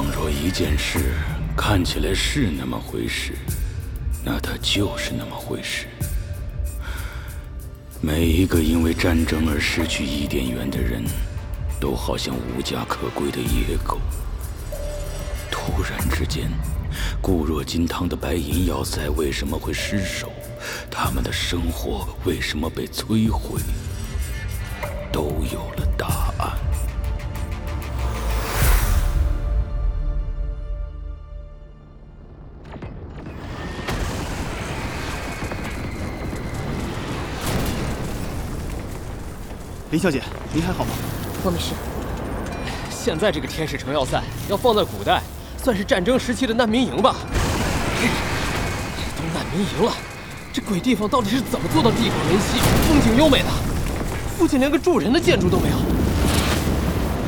倘若一件事看起来是那么回事，那它就是那么回事。每一个因为战争而失去伊甸园的人，都好像无家可归的野狗。突然之间，固若金汤的白银要塞为什么会失守？他们的生活为什么被摧毁？都有了答案。林小姐，您还好吗？我没事。现在这个天使城要塞要放在古代，算是战争时期的难民营吧。都难民营了，这鬼地方到底是怎么做到地广人稀、风景优美的？附近连个住人的建筑都没有。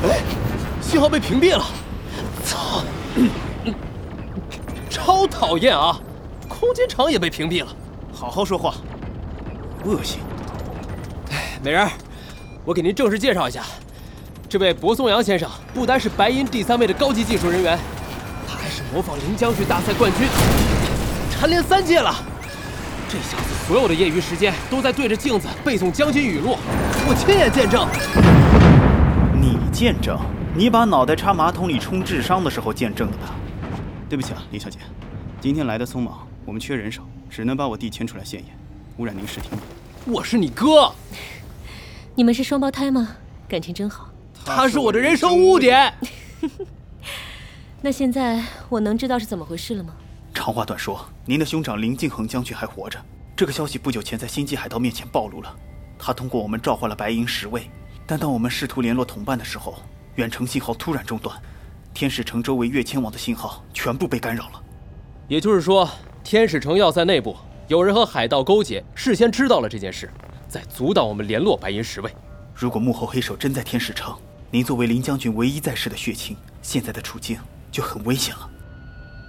哎，信号被屏蔽了。操！超讨厌啊！空间场也被屏蔽了。好好说话，恶心。哎，美人。我给您正式介绍一下，这位柏松阳先生不单是白银第三位的高级技术人员，他还是模仿林将军大赛冠军，蝉联三届了。这小子所有的业余时间都在对着镜子背诵将军语录，我亲眼见证。你见证？你把脑袋插马桶里充智商的时候见证的吧？对不起啊，林小姐，今天来的匆忙，我们缺人手，只能把我弟牵出来现眼，污染您视听。我是你哥。你们是双胞胎吗？感情真好。他是我的人生污点。那现在我能知道是怎么回事了吗？长话短说，您的兄长林敬恒将军还活着。这个消息不久前在星际海盗面前暴露了。他通过我们召唤了白银十位，但当我们试图联络同伴的时候，远程信号突然中断，天使城周围跃迁网的信号全部被干扰了。也就是说，天使城要塞内部有人和海盗勾结，事先知道了这件事。在阻挡我们联络白银十位。如果幕后黑手真在天使城，您作为林将军唯一在世的血亲，现在的处境就很危险了。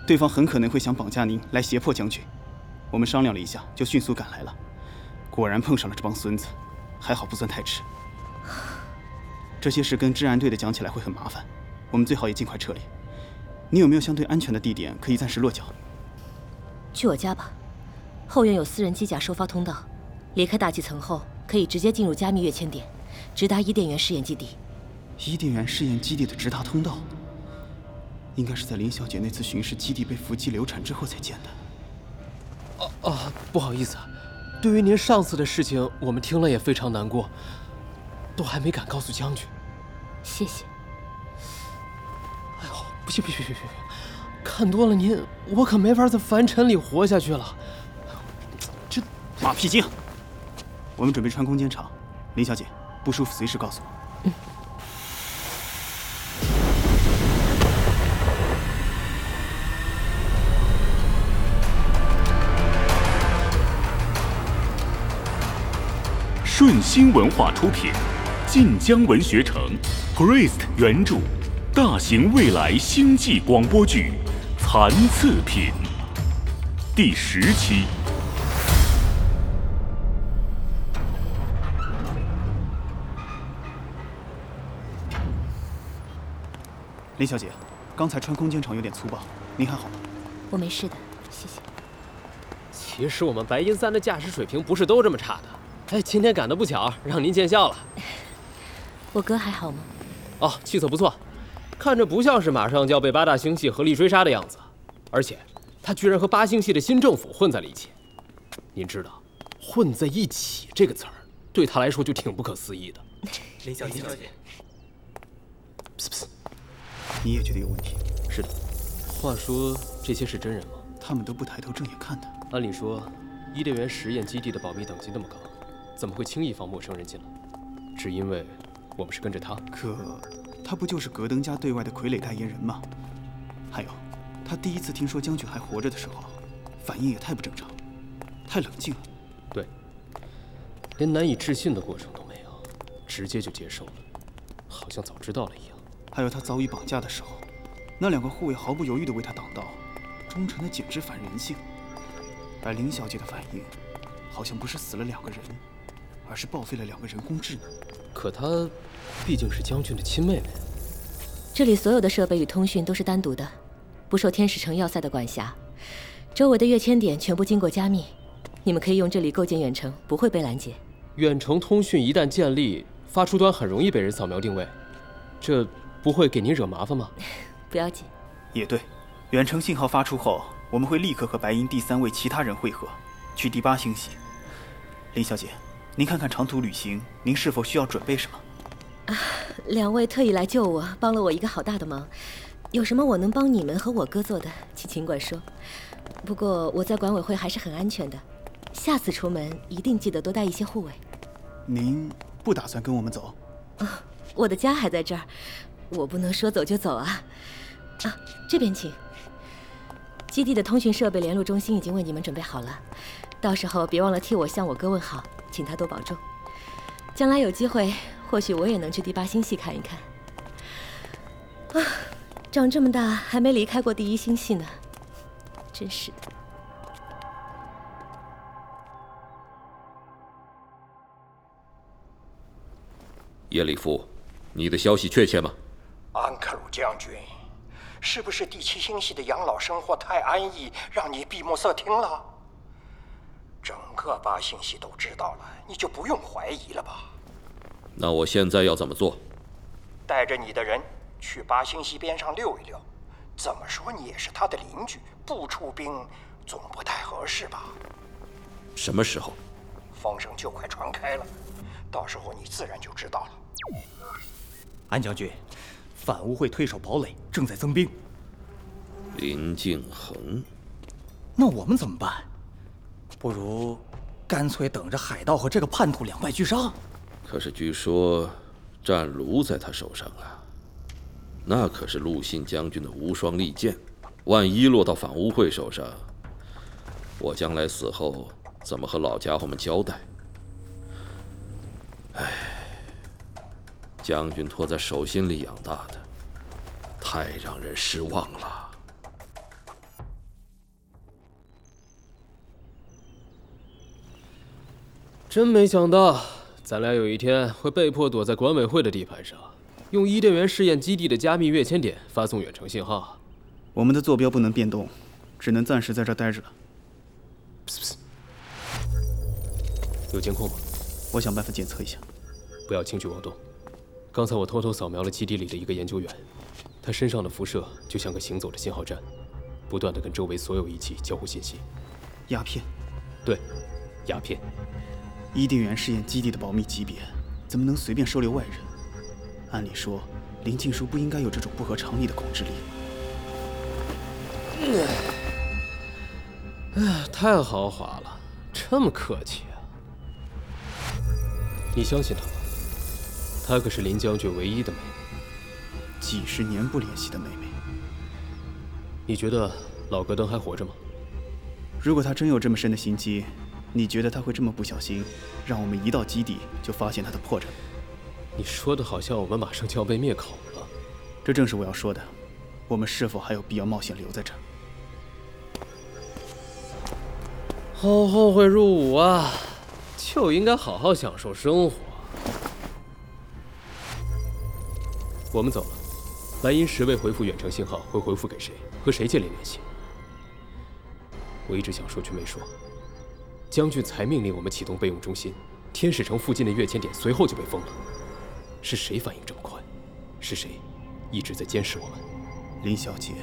对方很可能会想绑架您来胁迫将军。我们商量了一下，就迅速赶来了。果然碰上了这帮孙子，还好不算太迟。这些事跟治安队的讲起来会很麻烦，我们最好也尽快撤离。你有没有相对安全的地点可以暂时落脚？去我家吧，后院有私人机甲收发通道。离开大气层后，可以直接进入加密跃迁点，直达伊甸园试验基地。伊甸园试验基地的直达通道，应该是在林小姐那次巡视基地被伏击流产之后才建的。啊啊，不好意思，对于您上次的事情，我们听了也非常难过，都还没敢告诉将军。谢谢。哎呦，不行不行不行不行，看多了您，我可没法在凡尘里活下去了。这马屁精！我们准备穿空间场，林小姐，不舒服随时告诉我。嗯。顺心文化出品，晋江文学城，Priest 原著，大型未来星际广播剧《残次品》第十期。林小姐，刚才穿空间场有点粗暴，您还好吗？我没事的，谢谢。其实我们白银三的驾驶水平不是都这么差的，哎，今天赶得不巧，让您见笑了。我哥还好吗？哦，气色不错，看着不像是马上就要被八大星系合力追杀的样子，而且他居然和八星系的新政府混在了一起。您知道“混在一起”这个词儿，对他来说就挺不可思议的。林小姐，你也觉得有问题？是的。话说这些是真人吗？他们都不抬头正眼看他。按理说，伊甸园实验基地的保密等级那么高，怎么会轻易放陌生人进来？只因为我们是跟着他。可他不就是格登家对外的傀儡代言人吗？还有，他第一次听说将军还活着的时候，反应也太不正常，太冷静了。对，连难以置信的过程都没有，直接就接受了，好像早知道了一样。还有他遭遇绑架的时候，那两个护卫毫不犹豫地为他挡刀，忠诚的简直反人性。而林小姐的反应，好像不是死了两个人，而是报废了两个人工智能。可她毕竟是将军的亲妹妹，这里所有的设备与通讯都是单独的，不受天使城要塞的管辖。周围的跃迁点全部经过加密，你们可以用这里构建远程，不会被拦截。远程通讯一旦建立，发出端很容易被人扫描定位，这不会给您惹麻烦吗？不要紧。也对，远程信号发出后，我们会立刻和白银第三位其他人会合，去第八星系。林小姐，您看看长途旅行，您是否需要准备什么？啊，两位特意来救我，帮了我一个好大的忙。有什么我能帮你们和我哥做的，请尽管说。不过我在管委会还是很安全的，下次出门一定记得多带一些护卫。您不打算跟我们走？啊，我的家还在这儿，我不能说走就走啊。啊，这边请。基地的通讯设备联络中心已经为你们准备好了，到时候别忘了替我向我哥问好，请他多保重。将来有机会，或许我也能去第八星系看一看。啊，长这么大还没离开过第一星系呢，真是的。叶里夫，你的消息确切吗？安克鲁将军，是不是第七星系的养老生活太安逸，让你闭目塞听了？整个八星系都知道了，你就不用怀疑了吧？那我现在要怎么做？带着你的人去八星系边上溜一溜。怎么说你也是他的邻居，不出兵总不太合适吧？什么时候？风声就快传开了，到时候你自然就知道了。安将军，反乌会退守堡垒，正在增兵。林敬恒，那我们怎么办？不如干脆等着海盗和这个叛徒两败俱伤。可是据说战卢在他手上啊，那可是陆信将军的无双利剑，万一落到反乌会手上，我将来死后怎么和老家伙们交代？唉，将军托在手心里养大的，太让人失望了。真没想到，咱俩有一天会被迫躲在管委会的地盘上，用伊甸园试验基地的加密跃迁点发送远程信号。我们的坐标不能变动，只能暂时在这待着了。有监控吗？我想办法检测一下。不要轻举妄动。刚才我偷偷扫描了基地里的一个研究员，他身上的辐射就像个行走的信号站，不断的跟周围所有仪器交互信息。鸦片，对，鸦片。伊甸园试验基地的保密级别，怎么能随便收留外人？按理说，林静书不应该有这种不合常理的控制力。哎，太豪华了，这么客气啊！你相信他吗？她可是林将军唯一的妹妹，几十年不联系的妹妹。你觉得老戈登还活着吗？如果他真有这么深的心机，你觉得他会这么不小心，让我们一到基地就发现他的破绽？你说的好像我们马上就要被灭口了。这正是我要说的。我们是否还有必要冒险留在这儿？好后悔入伍啊！就应该好好享受生活。我们走了。蓝银十未回复远程信号，会回复给谁？和谁建立联系？我一直想说却没说。将军才命令我们启动备用中心，天使城附近的跃迁点随后就被封了。是谁反应这么快？是谁一直在监视我们？林小姐，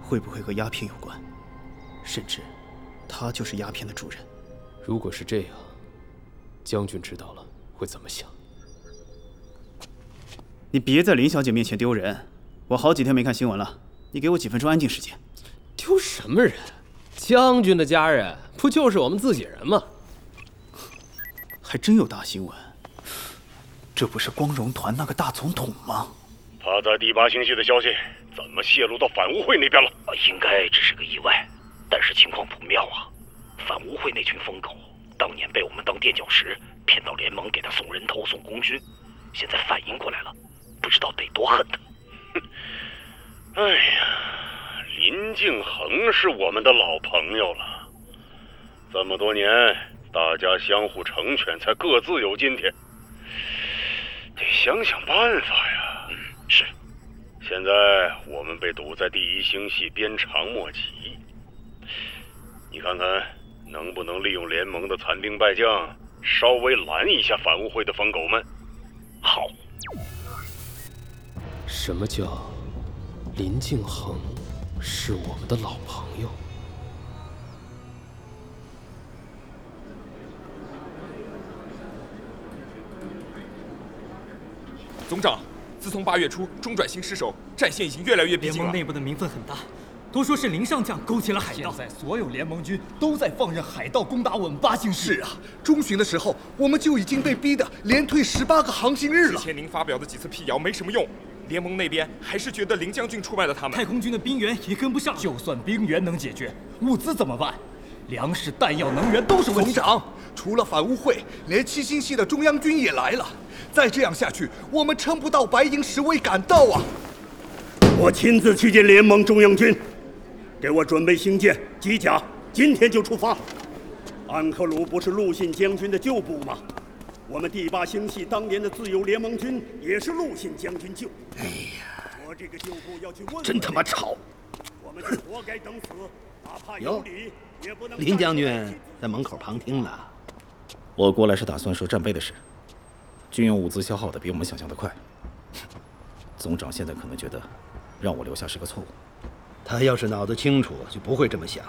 会不会和鸦片有关？甚至，她就是鸦片的主人。如果是这样，将军知道了会怎么想？你别在林小姐面前丢人。我好几天没看新闻了，你给我几分钟安静时间。丢什么人？将军的家人不就是我们自己人吗？还真有大新闻。这不是光荣团那个大总统吗？他在第八星系的消息怎么泄露到反乌会那边了？应该只是个意外，但是情况不妙啊！反乌会那群疯狗，当年被我们当垫脚石骗到联盟给他送人头、送功勋，现在反应过来了，不知道得多恨他。哎呀，林敬恒是我们的老朋友了，这么多年大家相互成全，才各自有今天。得想想办法呀。嗯，是。现在我们被堵在第一星系鞭长莫及，你看看能不能利用联盟的残兵败将，稍微拦一下反误会的疯狗们？好。什么叫林敬恒是我们的老朋友？总长，自从八月初中转星失守，战线已经越来越逼近了联盟内部的民愤很大，都说是林上将勾结了海盗。现在所有联盟军都在放任海盗攻打我们八星系。是啊，中旬的时候我们就已经被逼得连退十八个航行日了。之前您发表的几次辟谣没什么用，联盟那边还是觉得林将军出卖了他们。太空军的兵员也跟不上，就算兵员能解决，物资怎么办？粮食、弹药、能源都是问题。总长，除了反污会，连七星系的中央军也来了。再这样下去，我们撑不到白银十位赶到啊！我亲自去见联盟中央军，给我准备星舰、机甲，今天就出发。安克鲁不是陆逊将军的旧部吗？我们第八星系当年的自由联盟军也是陆信将军救。哎呀，我这个旧部要去问，真他妈吵！我们就活该等死，哪怕有理也不能。林将军在门口旁听呢。我过来是打算说战备的事。军用物资消耗的比我们想象的快，总长现在可能觉得让我留下是个错误。他要是脑子清楚，就不会这么想。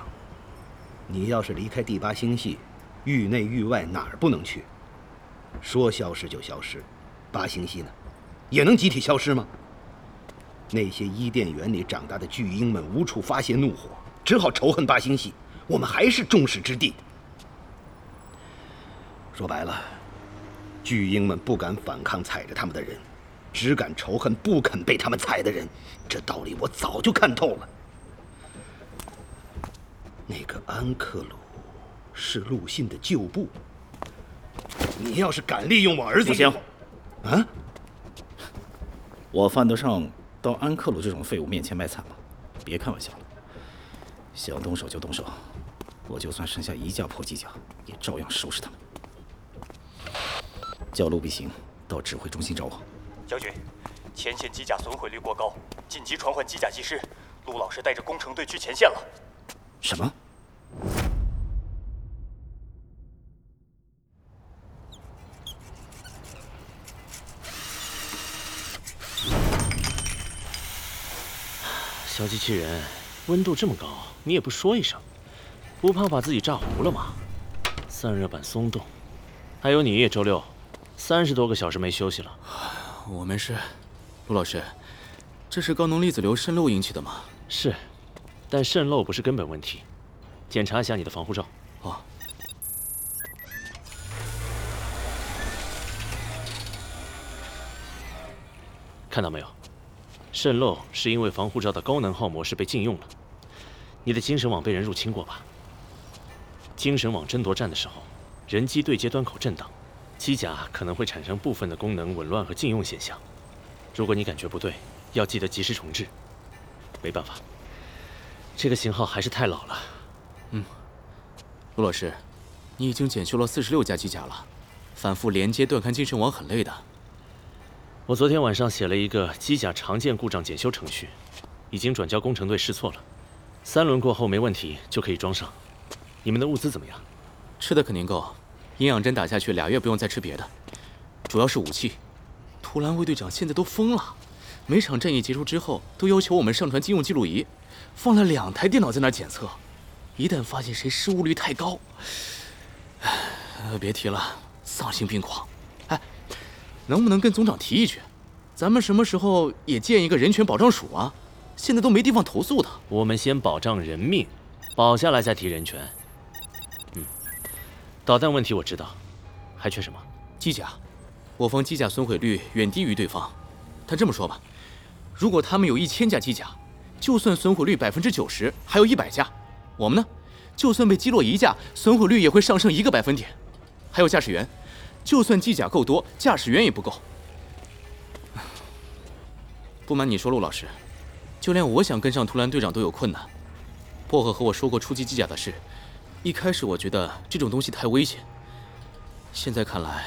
你要是离开第八星系，域内域外哪儿不能去？说消失就消失，八星系呢，也能集体消失吗？那些伊甸园里长大的巨婴们无处发泄怒火，只好仇恨八星系。我们还是众矢之的。说白了。巨婴们不敢反抗踩着他们的人，只敢仇恨不肯被他们踩的人。这道理我早就看透了。那个安克鲁是陆信的旧部。你要是敢利用我儿子，不行。啊？我犯得上到安克鲁这种废物面前卖惨吗？别开玩笑了。想动手就动手，我就算剩下一架破机甲，也照样收拾他们。叫陆必行到指挥中心找我。将军，前线机甲损毁率过高，紧急传唤机甲技师。陆老师带着工程队去前线了。什么？小机器人，温度这么高，你也不说一声，不怕把自己炸糊了吗？散热板松动，还有你，周六。三十多个小时没休息了，我没事。陆老师，这是高能粒子流渗漏引起的吗？是，但渗漏不是根本问题。检查一下你的防护罩。哦。看到没有？渗漏是因为防护罩的高能耗模式被禁用了。你的精神网被人入侵过吧？精神网争夺战的时候，人机对接端口震荡。机甲可能会产生部分的功能紊乱和禁用现象，如果你感觉不对，要记得及时重置。没办法，这个型号还是太老了。嗯，陆老师，你已经检修了四十六架机甲了，反复连接断开精神网很累的。我昨天晚上写了一个机甲常见故障检修程序，已经转交工程队试错了，三轮过后没问题就可以装上。你们的物资怎么样？吃的肯定够。营养针打下去，俩月不用再吃别的，主要是武器。图兰卫队长现在都疯了，每场战役结束之后，都要求我们上传军用记录仪，放了两台电脑在那检测。一旦发现谁失误率太高，别提了，丧心病狂。哎，能不能跟总长提一句，咱们什么时候也建一个人权保障署啊？现在都没地方投诉的。我们先保障人命，保下来再提人权。嗯导弹问题我知道，还缺什么？机甲，我方机甲损毁率远低于对方。他这么说吧，如果他们有一千架机甲，就算损毁率百分之九十，还有一百架，我们呢，就算被击落一架，损毁率也会上升一个百分点。还有驾驶员，就算机甲够多，驾驶员也不够。不瞒你说，陆老师，就连我想跟上图兰队长都有困难。薄荷和我说过初级机甲的事。一开始我觉得这种东西太危险，现在看来，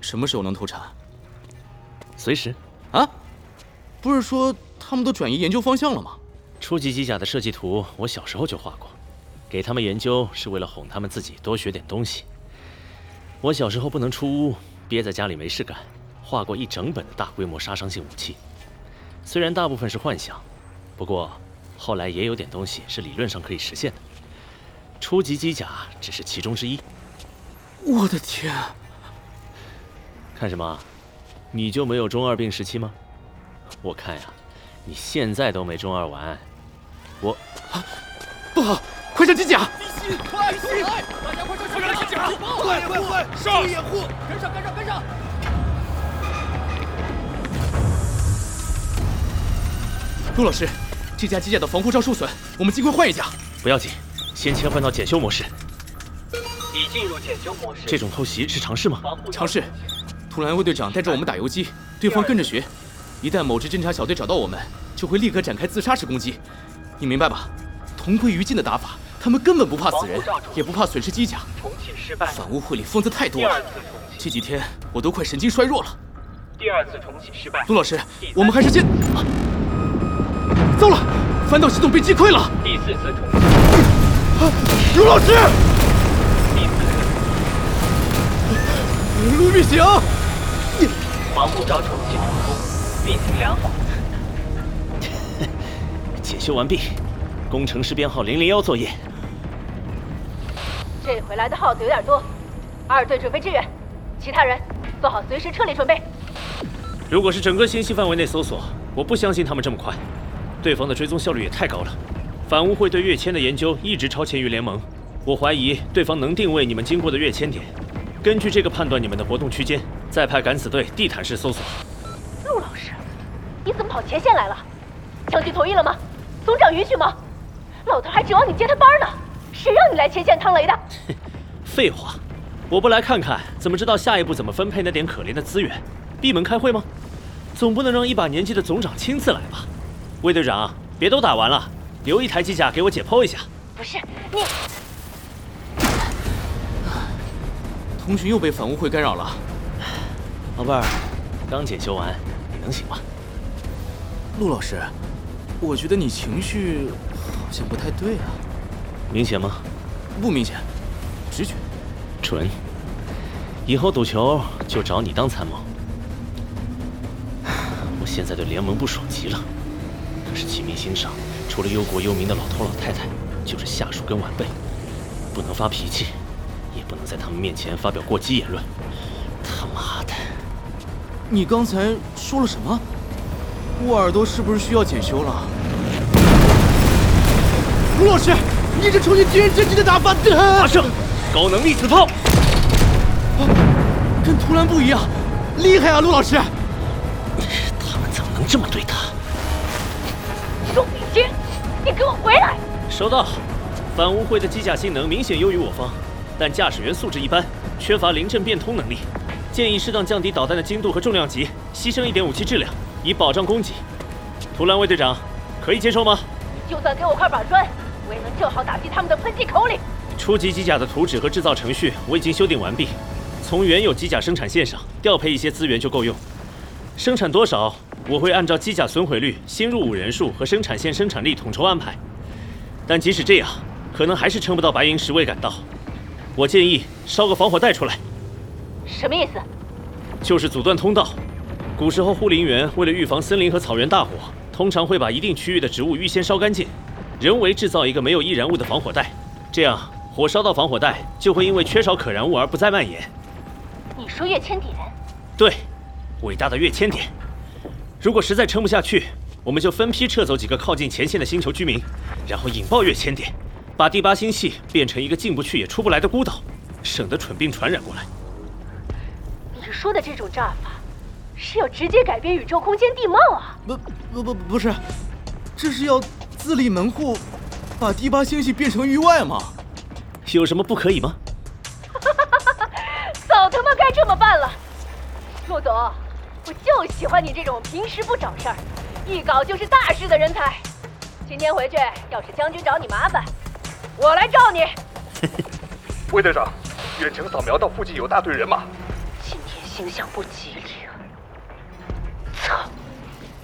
什么时候能投产？随时。啊？不是说他们都转移研究方向了吗？初级机甲的设计图我小时候就画过，给他们研究是为了哄他们自己多学点东西。我小时候不能出屋，憋在家里没事干，画过一整本的大规模杀伤性武器。虽然大部分是幻想，不过后来也有点东西是理论上可以实现的。初级机甲只是其中之一。我的天！看什么？你就没有中二病时期吗？我看呀，你现在都没中二完。我，啊不好，快上机甲！快！大家快上机甲！快快快，上！掩护！跟上跟上跟上！陆老师，这架机甲的防护罩受损，我们尽快换一架。不要紧，先切换到检修模式。已进入检修模式。这种偷袭是常事吗？常事。图兰卫队长带着我们打游击，对方跟着学。一旦某支侦察小队找到我们，就会立刻展开自杀式攻击。你明白吧？同归于尽的打法，他们根本不怕死人，也不怕损失机甲。重启失败。反乌会里疯子太多了，这几天我都快神经衰弱了。第二次重启失败。陆老师，我们还是先……糟了，反导系统被击溃了。第四次重启。陆老师。陆必行，防护罩重启成功，运行良好。检修完毕，工程师编号零零幺作业。这回来的耗子有点多，二队准备支援，其他人做好随时撤离准备。如果是整个星系范围内搜索，我不相信他们这么快。对方的追踪效率也太高了，反乌会对跃迁的研究一直超前于联盟。我怀疑对方能定位你们经过的跃迁点。根据这个判断你们的活动区间，再派敢死队地毯式搜索。陆老师，你怎么跑前线来了？将军同意了吗？总长允许吗？老头还指望你接他班呢，谁让你来前线趟雷的？废话，我不来看看，怎么知道下一步怎么分配那点可怜的资源？闭门开会吗？总不能让一把年纪的总长亲自来吧？魏队长，别都打完了，留一台机甲给我解剖一下。不是你。通讯又被反乌会干扰了，宝贝儿，刚检修完，你能行吗？陆老师，我觉得你情绪好像不太对啊。明显吗？不明显，直觉。准。以后赌球就找你当参谋。我现在对联盟不爽极了，可是启明星上，除了忧国忧民的老头老太太，就是下属跟晚辈，不能发脾气。也不能在他们面前发表过激言论。他妈的！你刚才说了什么？我耳朵是不是需要检修了？陆老师，你这冲进敌人阵地的打法，阿胜，高能粒子炮，跟图兰不一样，厉害啊，陆老师！他们怎么能这么对他？宋秉京，你给我回来！收到。反乌会的机甲性能明显优于我方。但驾驶员素质一般，缺乏临阵变通能力，建议适当降低导弹的精度和重量级，牺牲一点武器质量，以保障供给。图兰卫队长，可以接受吗？你就算给我块板砖，我也能正好打击他们的喷气口里。初级机甲的图纸和制造程序我已经修订完毕，从原有机甲生产线上调配一些资源就够用。生产多少，我会按照机甲损毁率、新入伍人数和生产线生产力统筹安排。但即使这样，可能还是撑不到白银十位赶到。我建议烧个防火带出来。什么意思？就是阻断通道。古时候护林员为了预防森林和草原大火，通常会把一定区域的植物预先烧干净，人为制造一个没有易燃物的防火带，这样火烧到防火带就会因为缺少可燃物而不再蔓延。你说跃迁点？对，伟大的跃迁点。如果实在撑不下去，我们就分批撤走几个靠近前线的星球居民，然后引爆跃迁点。把第八星系变成一个进不去也出不来的孤岛，省得蠢病传染过来。你说的这种炸法，是要直接改变宇宙空间地貌啊？不不不不是，这是要自立门户，把第八星系变成域外吗？有什么不可以吗？早他妈该这么办了。陆总，我就喜欢你这种平时不找事儿，一搞就是大事的人才。今天回去，要是将军找你麻烦。我来罩你，魏队长，远程扫描到附近有大队人马，今天形象不吉利啊！操！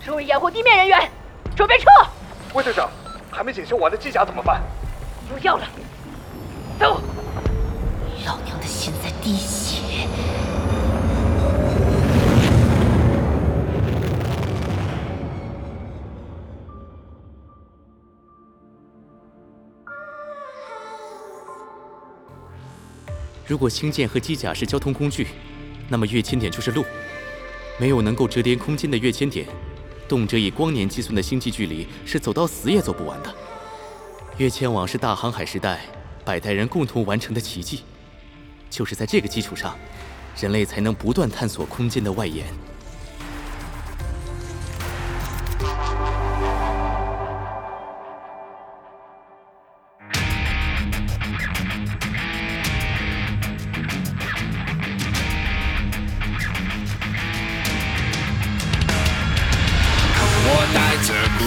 注意掩护地面人员，准备撤。魏队长，还没检修完的机甲怎么办？不要了，走。老娘的心在滴血。如果星舰和机甲是交通工具，那么跃迁点就是路。没有能够折叠空间的跃迁点，动辄以光年计算的星际距离是走到死也走不完的。跃迁网是大航海时代百代人共同完成的奇迹，就是在这个基础上，人类才能不断探索空间的外延。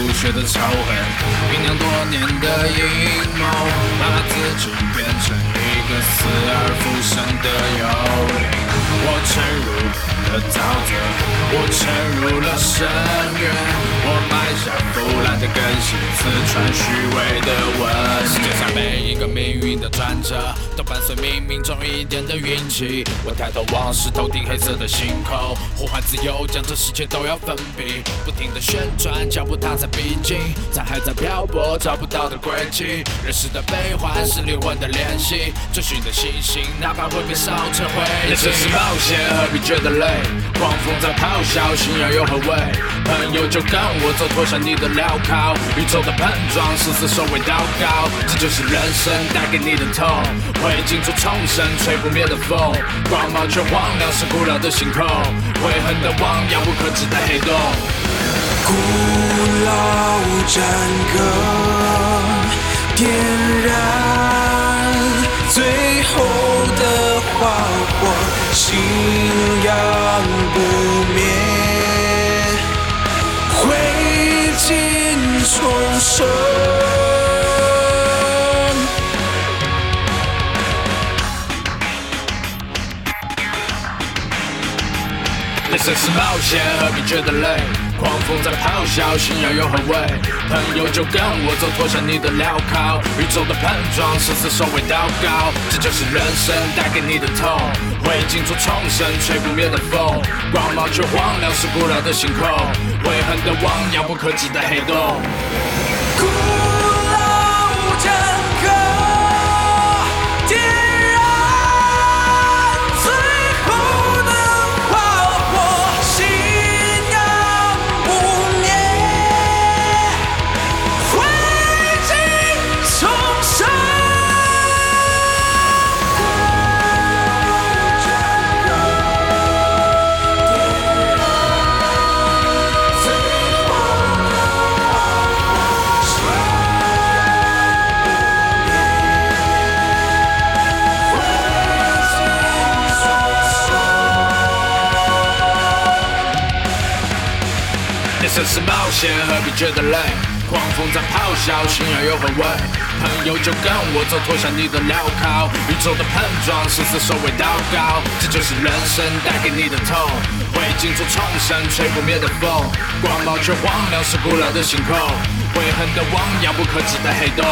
带着孤血的仇恨，酝酿多年的阴谋，把自己变成一个死而复生的幽灵。我沉入了沼泽，我沉入了深渊，我埋下腐烂的根系，刺穿虚伪的纹。世界上每一个命运的转折，都伴随冥冥中一点的运气。我抬头望是头顶黑色的星空，呼唤自由，将这世界都要封闭。不停的旋转，脚步踏在逼近，在海在漂泊，找不到的轨迹。人世的悲欢是灵魂的联系，追寻的星星，哪怕会被烧成灰烬。人生是冒险，何必觉得累？狂风在咆哮，信仰又何谓？朋友就跟我走，脱下你的镣铐。宇宙的碰撞，生死收为祷告。这就是人生带给你的痛，会惊出重生，吹不灭的风。光芒却荒凉，是古老的星空。悔恨的汪洋，不可知的黑洞。古老战歌点燃最后的花火，信仰不灭，灰烬重生。人生是冒险，何必觉得累？狂风在咆哮，信仰又何谓？朋友就跟我走，脱下你的镣铐。宇宙的碰撞，生死所为祷告。这就是人生带给你的痛，会惊出重生，吹不灭的风。光芒却荒凉，是古老的星空。悔恨的汪洋，不可及的黑洞。冒险，何必觉得累？狂风在咆哮，信仰又何为？朋友就跟我走，脱下你的镣铐。宇宙的碰撞，生死所为祷告。这就是人生带给你的痛，灰烬中重生，吹不灭的风。光芒却荒凉，是古老的星空。悔恨的汪洋，不可及的黑洞。